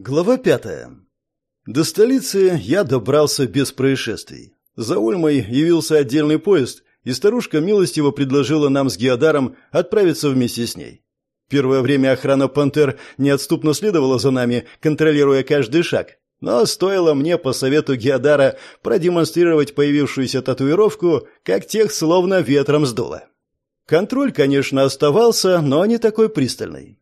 Глава пятая. До столицы я добрался без происшествий. За Ульмой явился отдельный поезд, и старушка милостиво предложила нам с Геодаром отправиться вместе с ней. Первое время охрана «Пантер» неотступно следовала за нами, контролируя каждый шаг. Но стоило мне по совету Геодара продемонстрировать появившуюся татуировку, как тех словно ветром сдуло. Контроль, конечно, оставался, но не такой пристальный.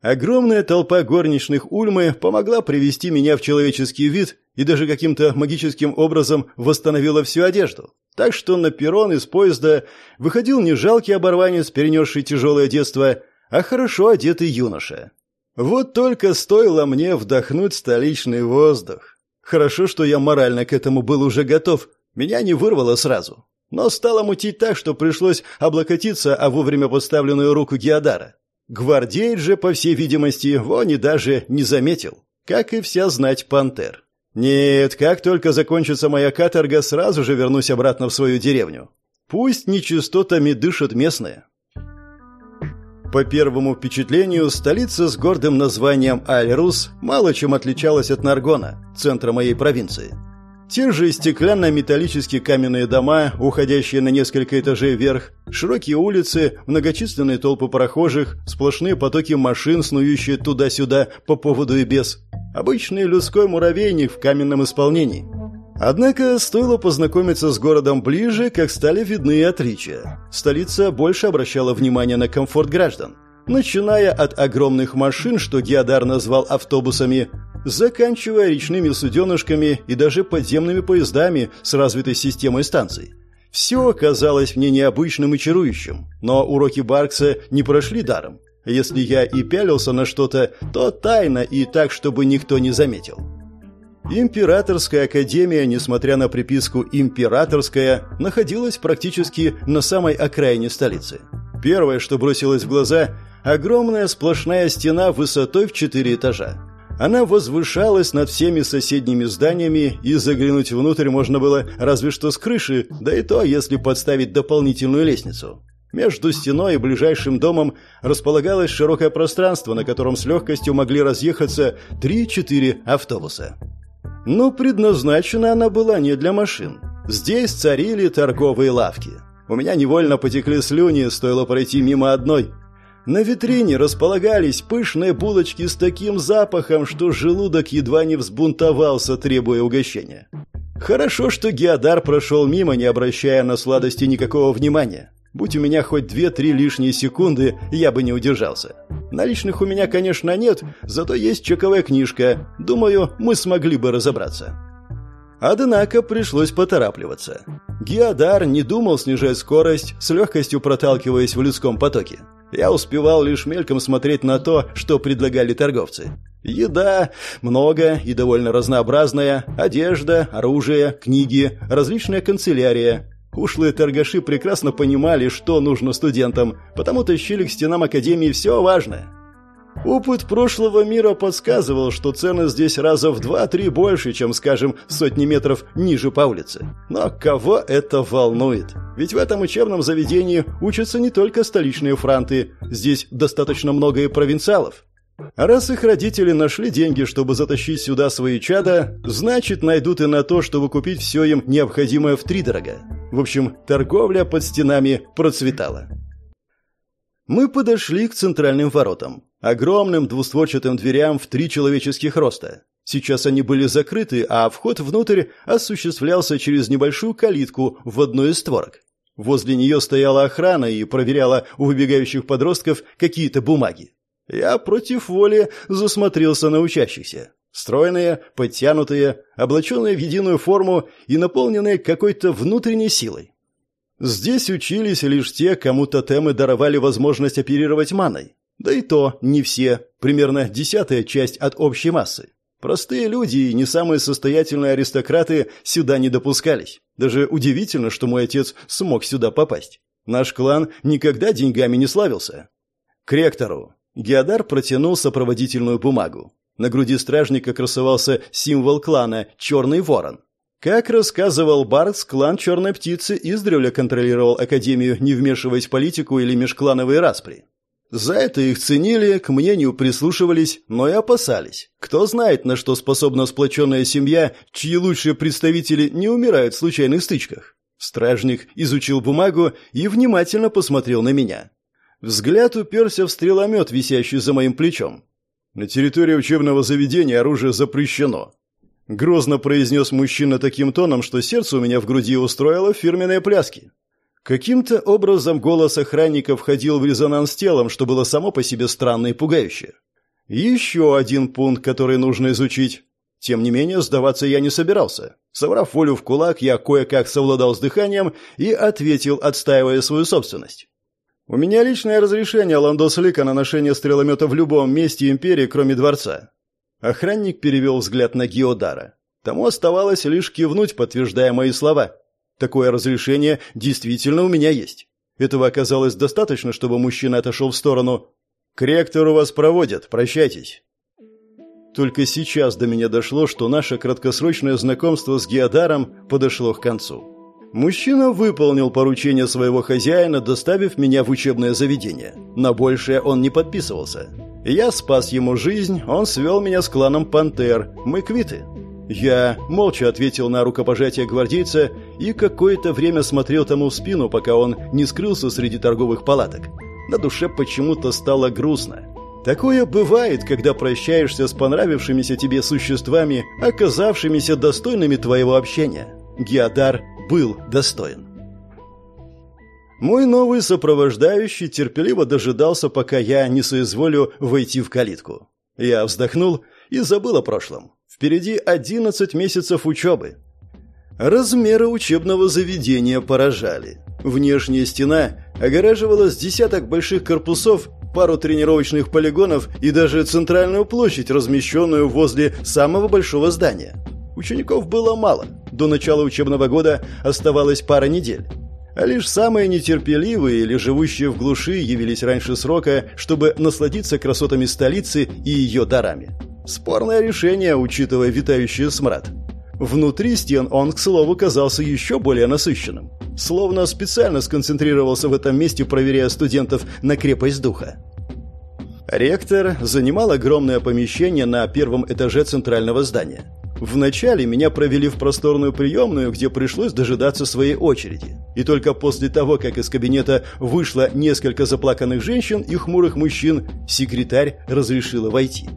Огромная толпа горничных Ульмы помогла привести меня в человеческий вид и даже каким-то магическим образом восстановила всю одежду. Так что на перрон из поезда выходил не жалкий оборванец, перенесший тяжелое детство, а хорошо одетый юноша. Вот только стоило мне вдохнуть столичный воздух. Хорошо, что я морально к этому был уже готов. Меня не вырвало сразу. Но стало мутить так, что пришлось облокотиться о вовремя подставленную руку Геодара. Гвардеец же, по всей видимости, его не даже не заметил. Как и вся знать пантер. Нет, как только закончится моя каторга, сразу же вернусь обратно в свою деревню. Пусть нечистотами дышат местные. По первому впечатлению, столица с гордым названием Аль-Рус мало чем отличалась от Наргона, центра моей провинции. Те же стеклянно-металлические каменные дома, уходящие на несколько этажей вверх, широкие улицы, многочисленные толпы прохожих, сплошные потоки машин, снующие туда-сюда по поводу и без. Обычный людской муравейник в каменном исполнении – Однако стоило познакомиться с городом ближе, как стали видны отличия. Столица больше обращала внимание на комфорт граждан, начиная от огромных машин, что Геодар назвал автобусами, заканчивая речными суденышками и даже подземными поездами с развитой системой станций. Все оказалось мне необычным и чарующим, но уроки Баркса не прошли даром. Если я и пялился на что-то, то тайно и так, чтобы никто не заметил. Императорская академия, несмотря на приписку «императорская», находилась практически на самой окраине столицы. Первое, что бросилось в глаза – огромная сплошная стена высотой в четыре этажа. Она возвышалась над всеми соседними зданиями, и заглянуть внутрь можно было разве что с крыши, да и то, если подставить дополнительную лестницу. Между стеной и ближайшим домом располагалось широкое пространство, на котором с легкостью могли разъехаться 3-4 автобуса. Но предназначена она была не для машин. Здесь царили торговые лавки. У меня невольно потекли слюни, стоило пройти мимо одной. На витрине располагались пышные булочки с таким запахом, что желудок едва не взбунтовался, требуя угощения. Хорошо, что Геодар прошел мимо, не обращая на сладости никакого внимания. Будь у меня хоть две-три лишние секунды, я бы не удержался. Наличных у меня, конечно, нет, зато есть чековая книжка. Думаю, мы смогли бы разобраться. Однако пришлось поторапливаться. Геодар не думал снижать скорость, с легкостью проталкиваясь в людском потоке. Я успевал лишь мельком смотреть на то, что предлагали торговцы. Еда много и довольно разнообразная, одежда, оружие, книги, различная канцелярия, Ушлые торгаши прекрасно понимали, что нужно студентам, потому тащили к стенам академии все важное. Опыт прошлого мира подсказывал, что цены здесь раза в два-три больше, чем, скажем, сотни метров ниже по улице. Но кого это волнует? Ведь в этом учебном заведении учатся не только столичные франты, здесь достаточно много и провинциалов. А раз их родители нашли деньги, чтобы затащить сюда свои чада, значит, найдут и на то, чтобы купить все им необходимое втридорога. В общем, торговля под стенами процветала. Мы подошли к центральным воротам, огромным двустворчатым дверям в три человеческих роста. Сейчас они были закрыты, а вход внутрь осуществлялся через небольшую калитку в одной из створок. Возле нее стояла охрана и проверяла у выбегающих подростков какие-то бумаги. Я против воли засмотрелся на учащихся. Стройные, подтянутые, облаченные в единую форму и наполненные какой-то внутренней силой. Здесь учились лишь те, кому тотемы даровали возможность оперировать маной. Да и то не все, примерно десятая часть от общей массы. Простые люди и не самые состоятельные аристократы сюда не допускались. Даже удивительно, что мой отец смог сюда попасть. Наш клан никогда деньгами не славился. К ректору. Геодар протянул сопроводительную бумагу. На груди стражника красовался символ клана «Черный ворон». Как рассказывал Баркс, клан «Черной птицы» издревле контролировал Академию, не вмешиваясь в политику или межклановые распри. За это их ценили, к мнению прислушивались, но и опасались. Кто знает, на что способна сплоченная семья, чьи лучшие представители не умирают в случайных стычках. Стражник изучил бумагу и внимательно посмотрел на меня. Взгляд уперся в стреломет, висящий за моим плечом. «На территории учебного заведения оружие запрещено», — грозно произнес мужчина таким тоном, что сердце у меня в груди устроило фирменные пляски. Каким-то образом голос охранника входил в резонанс с телом, что было само по себе странно и пугающе. Еще один пункт, который нужно изучить. Тем не менее, сдаваться я не собирался. Собрав волю в кулак, я кое-как совладал с дыханием и ответил, отстаивая свою собственность. «У меня личное разрешение Ландос Лика на ношение стреломета в любом месте Империи, кроме дворца». Охранник перевел взгляд на Геодара. Тому оставалось лишь кивнуть, подтверждая мои слова. Такое разрешение действительно у меня есть. Этого оказалось достаточно, чтобы мужчина отошел в сторону. «К ректору вас проводят, прощайтесь». Только сейчас до меня дошло, что наше краткосрочное знакомство с Геодаром подошло к концу. Мужчина выполнил поручение своего хозяина, доставив меня в учебное заведение. На большее он не подписывался. Я спас ему жизнь, он свел меня с кланом Пантер. Мы квиты. Я молча ответил на рукопожатие гвардейца и какое-то время смотрел тому в спину, пока он не скрылся среди торговых палаток. На душе почему-то стало грустно. Такое бывает, когда прощаешься с понравившимися тебе существами, оказавшимися достойными твоего общения. Геодар был достоин. Мой новый сопровождающий терпеливо дожидался, пока я не соизволю войти в калитку. Я вздохнул и забыл о прошлом. Впереди 11 месяцев учебы. Размеры учебного заведения поражали. Внешняя стена огораживала с десяток больших корпусов, пару тренировочных полигонов и даже центральную площадь, размещенную возле самого большого здания. Учеников было мало. До начала учебного года оставалось пара недель. А лишь самые нетерпеливые или живущие в глуши явились раньше срока, чтобы насладиться красотами столицы и ее дарами. Спорное решение, учитывая витающий смрад. Внутри стен он, к слову, казался еще более насыщенным. Словно специально сконцентрировался в этом месте, проверяя студентов на крепость духа. Ректор занимал огромное помещение на первом этаже центрального здания. Вначале меня провели в просторную приемную, где пришлось дожидаться своей очереди. И только после того, как из кабинета вышло несколько заплаканных женщин и хмурых мужчин, секретарь разрешила войти.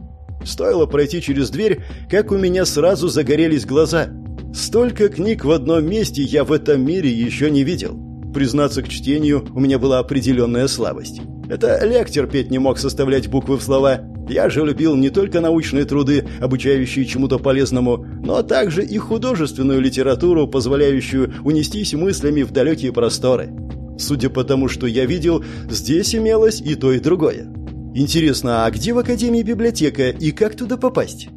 Стоило пройти через дверь, как у меня сразу загорелись глаза. Столько книг в одном месте я в этом мире еще не видел. Признаться к чтению, у меня была определенная слабость. Это лектор петь не мог составлять буквы в слова. Я же любил не только научные труды, обучающие чему-то полезному, но также и художественную литературу, позволяющую унестись мыслями в далекие просторы. Судя по тому, что я видел, здесь имелось и то, и другое. Интересно, а где в Академии библиотека и как туда попасть?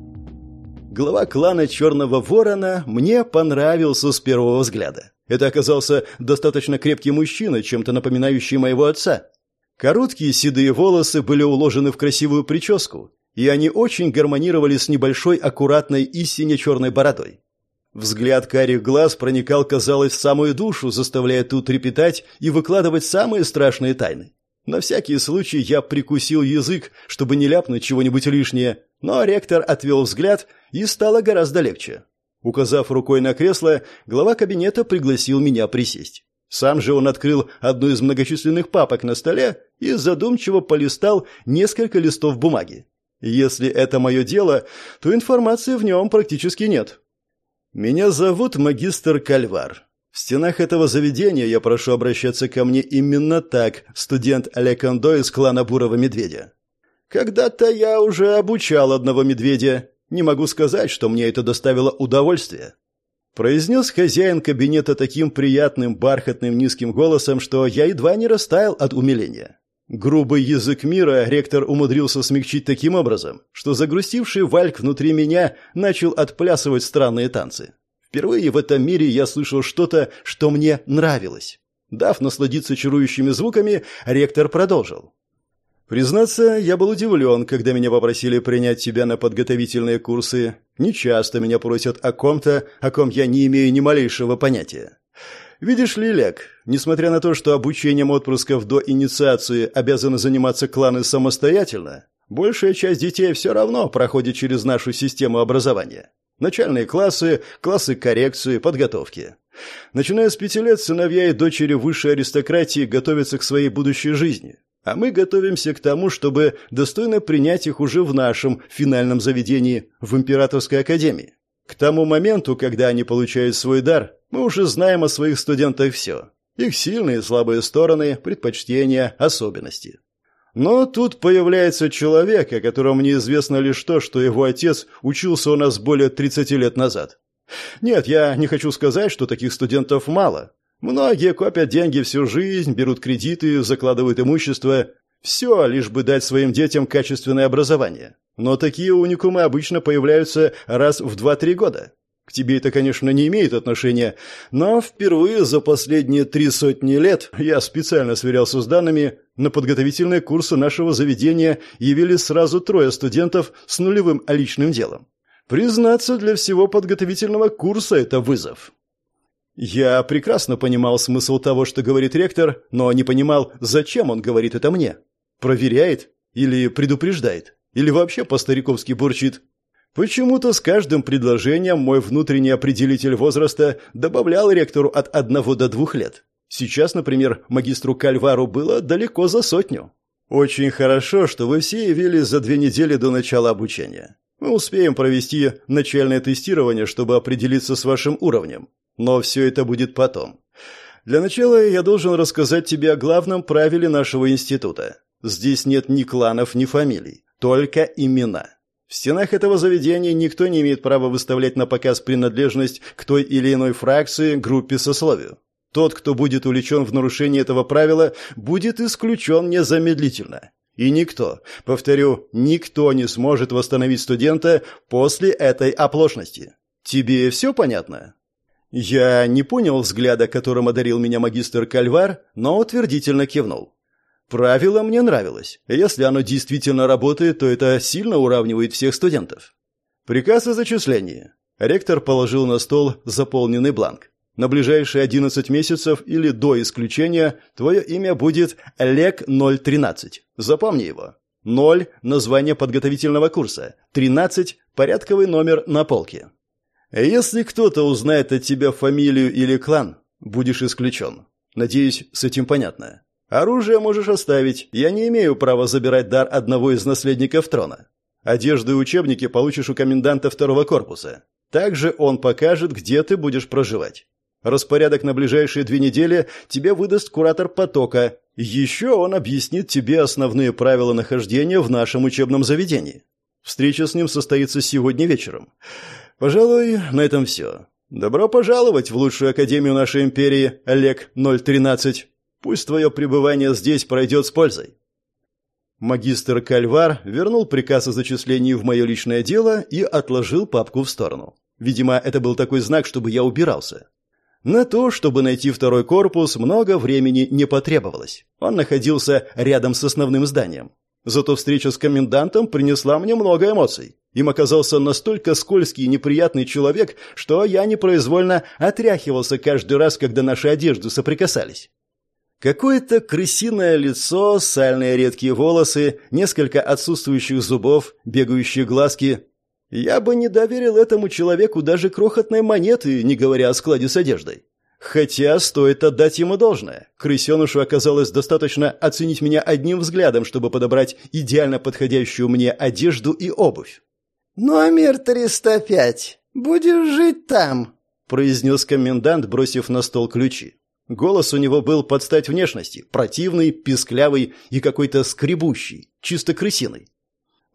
Глава клана Черного Ворона мне понравился с первого взгляда. Это оказался достаточно крепкий мужчина, чем-то напоминающий моего отца. Короткие седые волосы были уложены в красивую прическу, и они очень гармонировали с небольшой, аккуратной и сине-черной бородой. Взгляд карих глаз проникал, казалось, в самую душу, заставляя ту трепетать и выкладывать самые страшные тайны. На всякий случай я прикусил язык, чтобы не ляпнуть чего-нибудь лишнее, но ректор отвел взгляд, и стало гораздо легче. Указав рукой на кресло, глава кабинета пригласил меня присесть. Сам же он открыл одну из многочисленных папок на столе и задумчиво полистал несколько листов бумаги. Если это мое дело, то информации в нем практически нет. «Меня зовут магистр Кальвар. В стенах этого заведения я прошу обращаться ко мне именно так, студент Лекондо из клана Бурого Медведя. Когда-то я уже обучал одного медведя. Не могу сказать, что мне это доставило удовольствие. Произнес хозяин кабинета таким приятным, бархатным, низким голосом, что я едва не растаял от умиления. Грубый язык мира ректор умудрился смягчить таким образом, что загрустивший Вальк внутри меня начал отплясывать странные танцы. Впервые в этом мире я слышал что-то, что мне нравилось. Дав насладиться чарующими звуками, ректор продолжил. Признаться, я был удивлен, когда меня попросили принять тебя на подготовительные курсы. Не часто меня просят о ком-то, о ком я не имею ни малейшего понятия. Видишь ли, Лек, несмотря на то, что обучением отпрысков до инициации обязаны заниматься кланы самостоятельно, большая часть детей все равно проходит через нашу систему образования. Начальные классы, классы коррекции, подготовки. Начиная с пяти лет, сыновья и дочери высшей аристократии готовятся к своей будущей жизни. А мы готовимся к тому, чтобы достойно принять их уже в нашем финальном заведении, в Императорской академии. К тому моменту, когда они получают свой дар, мы уже знаем о своих студентах все. Их сильные и слабые стороны, предпочтения, особенности. Но тут появляется человек, о котором мне известно лишь то, что его отец учился у нас более 30 лет назад. Нет, я не хочу сказать, что таких студентов мало. Многие копят деньги всю жизнь, берут кредиты, закладывают имущество. Все, лишь бы дать своим детям качественное образование. Но такие уникумы обычно появляются раз в 2-3 года. К тебе это, конечно, не имеет отношения, но впервые за последние три сотни лет я специально сверялся с данными, на подготовительные курсы нашего заведения явились сразу трое студентов с нулевым личным делом. Признаться, для всего подготовительного курса это вызов. Я прекрасно понимал смысл того, что говорит ректор, но не понимал, зачем он говорит это мне. Проверяет или предупреждает? Или вообще по-стариковски бурчит. Почему-то с каждым предложением мой внутренний определитель возраста добавлял ректору от одного до двух лет. Сейчас, например, магистру Кальвару было далеко за сотню. Очень хорошо, что вы все явились за две недели до начала обучения. Мы успеем провести начальное тестирование, чтобы определиться с вашим уровнем. Но все это будет потом. Для начала я должен рассказать тебе о главном правиле нашего института. Здесь нет ни кланов, ни фамилий. Только имена. В стенах этого заведения никто не имеет права выставлять на показ принадлежность к той или иной фракции, группе, сословию. Тот, кто будет увлечен в нарушении этого правила, будет исключен незамедлительно. И никто, повторю, никто не сможет восстановить студента после этой оплошности. Тебе все понятно? Я не понял взгляда, которым одарил меня магистр Кальвар, но утвердительно кивнул. Правило мне нравилось. Если оно действительно работает, то это сильно уравнивает всех студентов. Приказ о зачислении. Ректор положил на стол заполненный бланк. На ближайшие 11 месяцев или до исключения твое имя будет Олег 013. Запомни его. 0 – название подготовительного курса. 13 – порядковый номер на полке. Если кто-то узнает от тебя фамилию или клан, будешь исключен. Надеюсь, с этим понятно. Оружие можешь оставить. Я не имею права забирать дар одного из наследников трона. Одежду и учебники получишь у коменданта второго корпуса. Также он покажет, где ты будешь проживать. Распорядок на ближайшие две недели тебе выдаст куратор потока. Еще он объяснит тебе основные правила нахождения в нашем учебном заведении. Встреча с ним состоится сегодня вечером. Пожалуй, на этом все. Добро пожаловать в лучшую академию нашей империи, Олег 013. Пусть твое пребывание здесь пройдет с пользой». Магистр Кальвар вернул приказ о зачислении в мое личное дело и отложил папку в сторону. Видимо, это был такой знак, чтобы я убирался. На то, чтобы найти второй корпус, много времени не потребовалось. Он находился рядом с основным зданием. Зато встреча с комендантом принесла мне много эмоций. Им оказался настолько скользкий и неприятный человек, что я непроизвольно отряхивался каждый раз, когда наши одежды соприкасались. Какое-то крысиное лицо, сальные редкие волосы, несколько отсутствующих зубов, бегающие глазки. Я бы не доверил этому человеку даже крохотной монеты, не говоря о складе с одеждой. Хотя стоит отдать ему должное. Крысенышу оказалось достаточно оценить меня одним взглядом, чтобы подобрать идеально подходящую мне одежду и обувь. «Номер 305. Будешь жить там», — произнес комендант, бросив на стол ключи. Голос у него был под стать внешности, противный, писклявый и какой-то скребущий, чисто крысиный.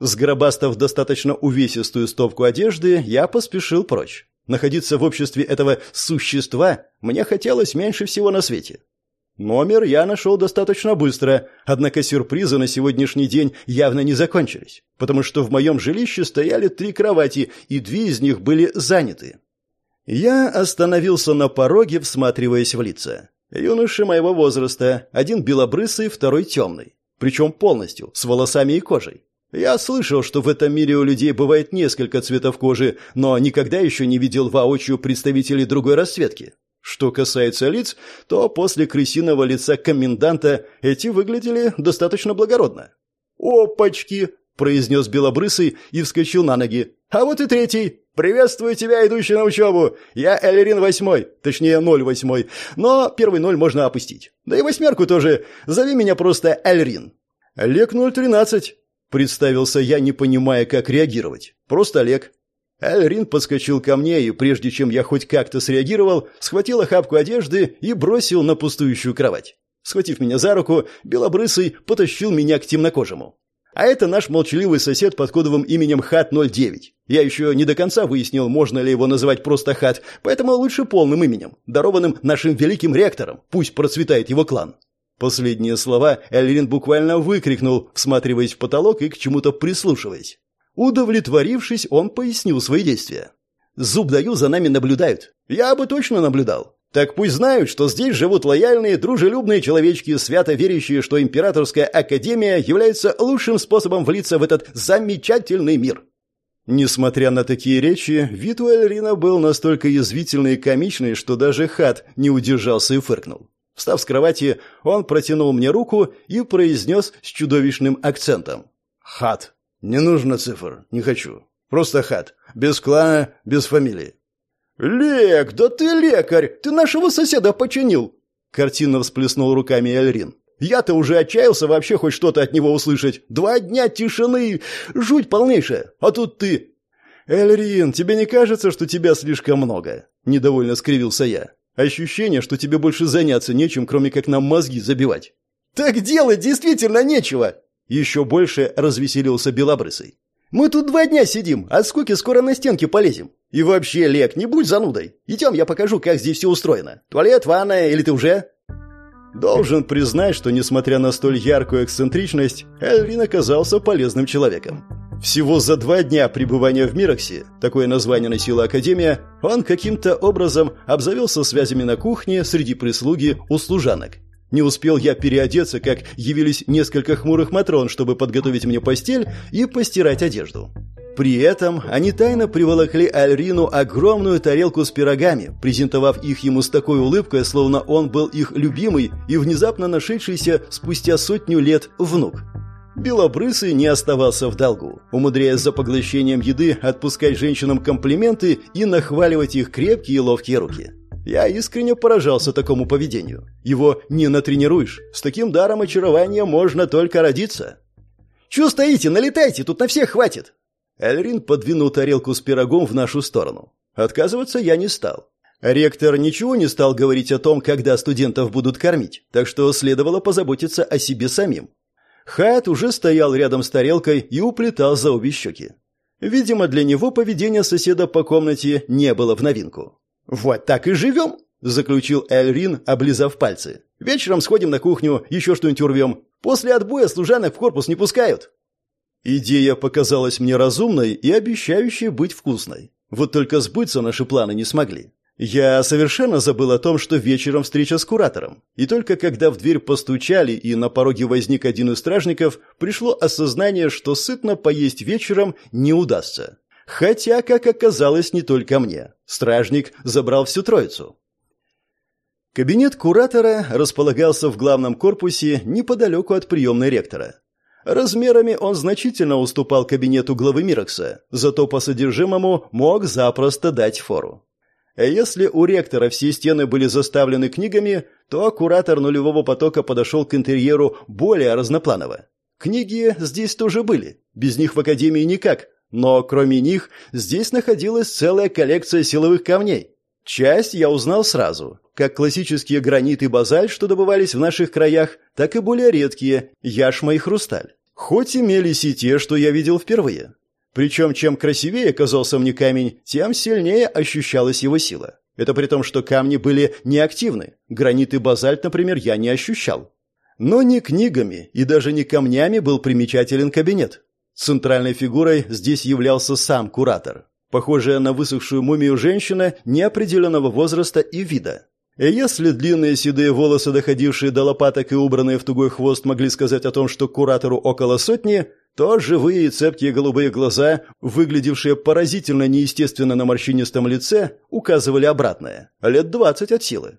Сгробастав достаточно увесистую стопку одежды, я поспешил прочь. Находиться в обществе этого существа мне хотелось меньше всего на свете. Номер я нашел достаточно быстро, однако сюрпризы на сегодняшний день явно не закончились, потому что в моем жилище стояли три кровати, и две из них были заняты. Я остановился на пороге, всматриваясь в лица. Юноши моего возраста, один белобрысый, второй темный. Причем полностью, с волосами и кожей. Я слышал, что в этом мире у людей бывает несколько цветов кожи, но никогда еще не видел воочию представителей другой расцветки. Что касается лиц, то после крысиного лица коменданта эти выглядели достаточно благородно. «Опачки!» – произнес Белобрысый и вскочил на ноги. «А вот и третий! Приветствую тебя, идущий на учебу! Я Эллирин восьмой, точнее ноль восьмой, но первый ноль можно опустить. Да и восьмерку тоже. Зови меня просто Эльрин». «Олег 013», – представился я, не понимая, как реагировать. «Просто Олег». Эльрин подскочил ко мне и, прежде чем я хоть как-то среагировал, схватил охапку одежды и бросил на пустующую кровать. Схватив меня за руку, Белобрысый потащил меня к темнокожему. А это наш молчаливый сосед под кодовым именем Хат-09. Я еще не до конца выяснил, можно ли его называть просто Хат, поэтому лучше полным именем, дарованным нашим великим ректором. Пусть процветает его клан. Последние слова Эльрин буквально выкрикнул, всматриваясь в потолок и к чему-то прислушиваясь. Удовлетворившись, он пояснил свои действия. «Зуб даю, за нами наблюдают. Я бы точно наблюдал. Так пусть знают, что здесь живут лояльные, дружелюбные человечки, свято верящие, что Императорская Академия является лучшим способом влиться в этот замечательный мир». Несмотря на такие речи, вид у Эльрина был настолько язвительный и комичный, что даже Хат не удержался и фыркнул. Встав с кровати, он протянул мне руку и произнес с чудовищным акцентом. «Хат, не нужно цифр, не хочу. Просто Хат, без клана, без фамилии. «Лек, да ты лекарь! Ты нашего соседа починил!» Картинно всплеснул руками Эльрин. «Я-то уже отчаялся вообще хоть что-то от него услышать. Два дня тишины, жуть полнейшая. А тут ты...» «Эльрин, тебе не кажется, что тебя слишком много?» Недовольно скривился я. «Ощущение, что тебе больше заняться нечем, кроме как нам мозги забивать». «Так делать действительно нечего!» Еще больше развеселился Белобрысый. «Мы тут два дня сидим, от скуки скоро на стенки полезем. И вообще, Лек, не будь занудой. Идем, я покажу, как здесь все устроено. Туалет, ванная, или ты уже?» Должен признать, что, несмотря на столь яркую эксцентричность, Эльвин оказался полезным человеком. Всего за два дня пребывания в Мироксе, такое название носила Академия, он каким-то образом обзавелся связями на кухне среди прислуги у служанок. Не успел я переодеться, как явились несколько хмурых матрон, чтобы подготовить мне постель и постирать одежду. При этом они тайно приволокли Альрину огромную тарелку с пирогами, презентовав их ему с такой улыбкой, словно он был их любимый и внезапно нашедшийся спустя сотню лет внук. Белобрысый не оставался в долгу, умудряясь за поглощением еды отпускать женщинам комплименты и нахваливать их крепкие и ловкие руки. Я искренне поражался такому поведению. Его не натренируешь. С таким даром очарования можно только родиться. «Чего стоите? Налетайте, тут на всех хватит!» Эльрин подвинул тарелку с пирогом в нашу сторону. Отказываться я не стал. Ректор ничего не стал говорить о том, когда студентов будут кормить, так что следовало позаботиться о себе самим. Хайт уже стоял рядом с тарелкой и уплетал за обе щеки. Видимо, для него поведение соседа по комнате не было в новинку. «Вот так и живем», — заключил Эльрин, облизав пальцы. «Вечером сходим на кухню, еще что-нибудь урвем. После отбоя служанок в корпус не пускают». Идея показалась мне разумной и обещающей быть вкусной. Вот только сбыться наши планы не смогли. Я совершенно забыл о том, что вечером встреча с куратором. И только когда в дверь постучали и на пороге возник один из стражников, пришло осознание, что сытно поесть вечером не удастся. Хотя, как оказалось, не только мне. Стражник забрал всю троицу. Кабинет куратора располагался в главном корпусе неподалеку от приемной ректора. Размерами он значительно уступал кабинету главы Мирокса, зато по содержимому мог запросто дать фору. Если у ректора все стены были заставлены книгами, то куратор нулевого потока подошел к интерьеру более разнопланово. Книги здесь тоже были, без них в Академии никак, но кроме них здесь находилась целая коллекция силовых камней. Часть я узнал сразу, как классические гранит и базальт, что добывались в наших краях, так и более редкие – яшма и хрусталь. Хоть имелись и те, что я видел впервые. Причем, чем красивее казался мне камень, тем сильнее ощущалась его сила. Это при том, что камни были неактивны. Гранит и базальт, например, я не ощущал. Но ни книгами и даже не камнями был примечателен кабинет. Центральной фигурой здесь являлся сам куратор. Похожая на высохшую мумию женщина неопределенного возраста и вида. И если длинные седые волосы, доходившие до лопаток и убранные в тугой хвост, могли сказать о том, что куратору около сотни, то живые и цепкие голубые глаза, выглядевшие поразительно неестественно на морщинистом лице, указывали обратное. Лет двадцать от силы.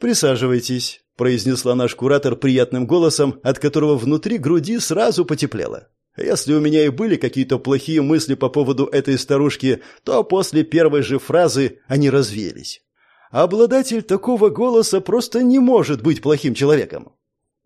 «Присаживайтесь», — произнесла наш куратор приятным голосом, от которого внутри груди сразу потеплело. Если у меня и были какие-то плохие мысли по поводу этой старушки, то после первой же фразы они развеялись. Обладатель такого голоса просто не может быть плохим человеком.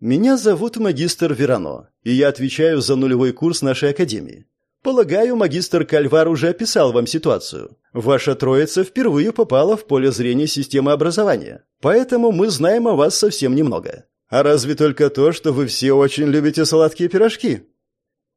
Меня зовут магистр Верано, и я отвечаю за нулевой курс нашей академии. Полагаю, магистр Кальвар уже описал вам ситуацию. Ваша троица впервые попала в поле зрения системы образования, поэтому мы знаем о вас совсем немного. А разве только то, что вы все очень любите сладкие пирожки?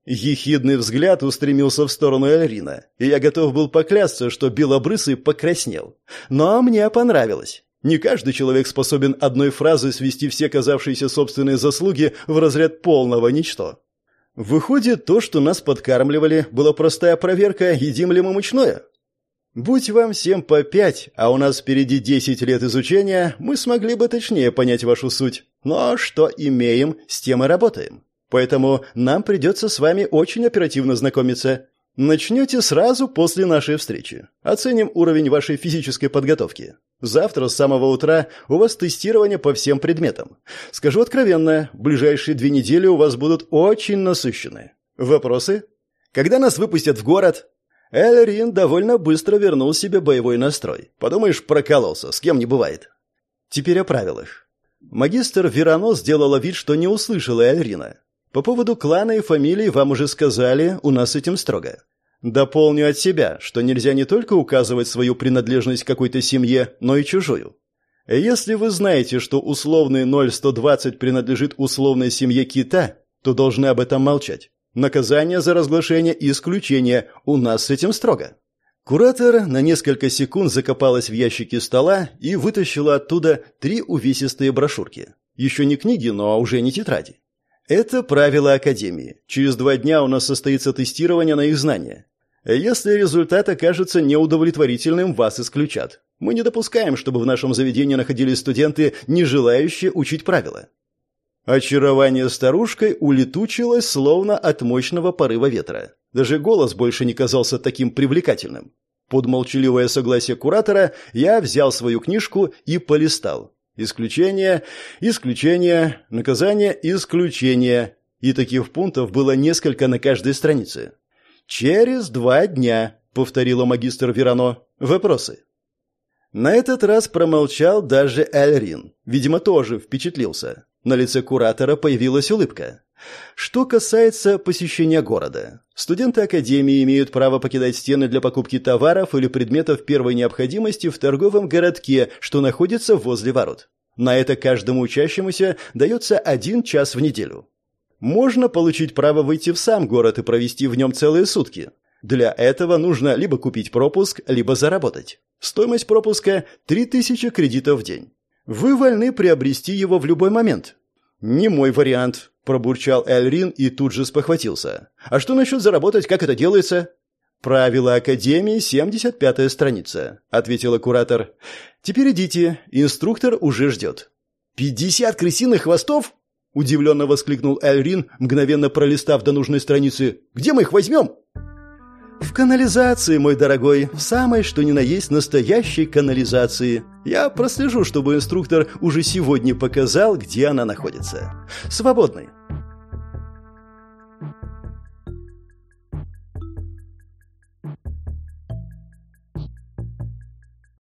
Ехидный взгляд устремился в сторону Эльрина, и я готов был поклясться, что белобрысый покраснел. Но мне понравилось. Не каждый человек способен одной фразой свести все казавшиеся собственные заслуги в разряд полного ничто. Выходит, то, что нас подкармливали, была простая проверка, едим ли мы мучное? Будь вам всем по пять, а у нас впереди десять лет изучения, мы смогли бы точнее понять вашу суть. Но что имеем, с тем и работаем. Поэтому нам придется с вами очень оперативно знакомиться. Начнете сразу после нашей встречи. Оценим уровень вашей физической подготовки. Завтра с самого утра у вас тестирование по всем предметам. Скажу откровенно, ближайшие две недели у вас будут очень насыщенные. Вопросы? Когда нас выпустят в город? Эльрин довольно быстро вернул себе боевой настрой. Подумаешь, прокололся, с кем не бывает. Теперь о правилах. Магистр Верано сделала вид, что не услышала Эльрина. По поводу клана и фамилии вам уже сказали, у нас с этим строго. Дополню от себя, что нельзя не только указывать свою принадлежность к какой-то семье, но и чужую. Если вы знаете, что условный 0120 принадлежит условной семье кита, то должны об этом молчать. Наказание за разглашение – исключение, у нас с этим строго. Куратор на несколько секунд закопалась в ящике стола и вытащила оттуда три увесистые брошюрки. Еще не книги, но уже не тетради. Это правила Академии. Через два дня у нас состоится тестирование на их знания. Если результат окажется неудовлетворительным, вас исключат. Мы не допускаем, чтобы в нашем заведении находились студенты, не желающие учить правила. Очарование старушкой улетучилось, словно от мощного порыва ветра. Даже голос больше не казался таким привлекательным. Под молчаливое согласие куратора я взял свою книжку и полистал. Исключение, исключение, наказание, исключение. И таких пунктов было несколько на каждой странице. «Через два дня», — повторила магистр Верано. «Вопросы?» На этот раз промолчал даже Эльрин. Видимо, тоже впечатлился. На лице куратора появилась улыбка. Что касается посещения города. Студенты академии имеют право покидать стены для покупки товаров или предметов первой необходимости в торговом городке, что находится возле ворот. На это каждому учащемуся дается один час в неделю. Можно получить право выйти в сам город и провести в нем целые сутки. Для этого нужно либо купить пропуск, либо заработать. Стоимость пропуска – 3000 кредитов в день. Вы вольны приобрести его в любой момент. Не мой вариант, пробурчал Эльрин и тут же спохватился. А что насчет заработать, как это делается? Правила Академии, 75-я страница, ответила куратор. Теперь идите, инструктор уже ждет. «Пятьдесят крысиных хвостов?» – удивленно воскликнул Эльрин, мгновенно пролистав до нужной страницы. «Где мы их возьмем?» «В канализации, мой дорогой, в самой что ни на есть настоящей канализации. Я прослежу, чтобы инструктор уже сегодня показал, где она находится. Свободный.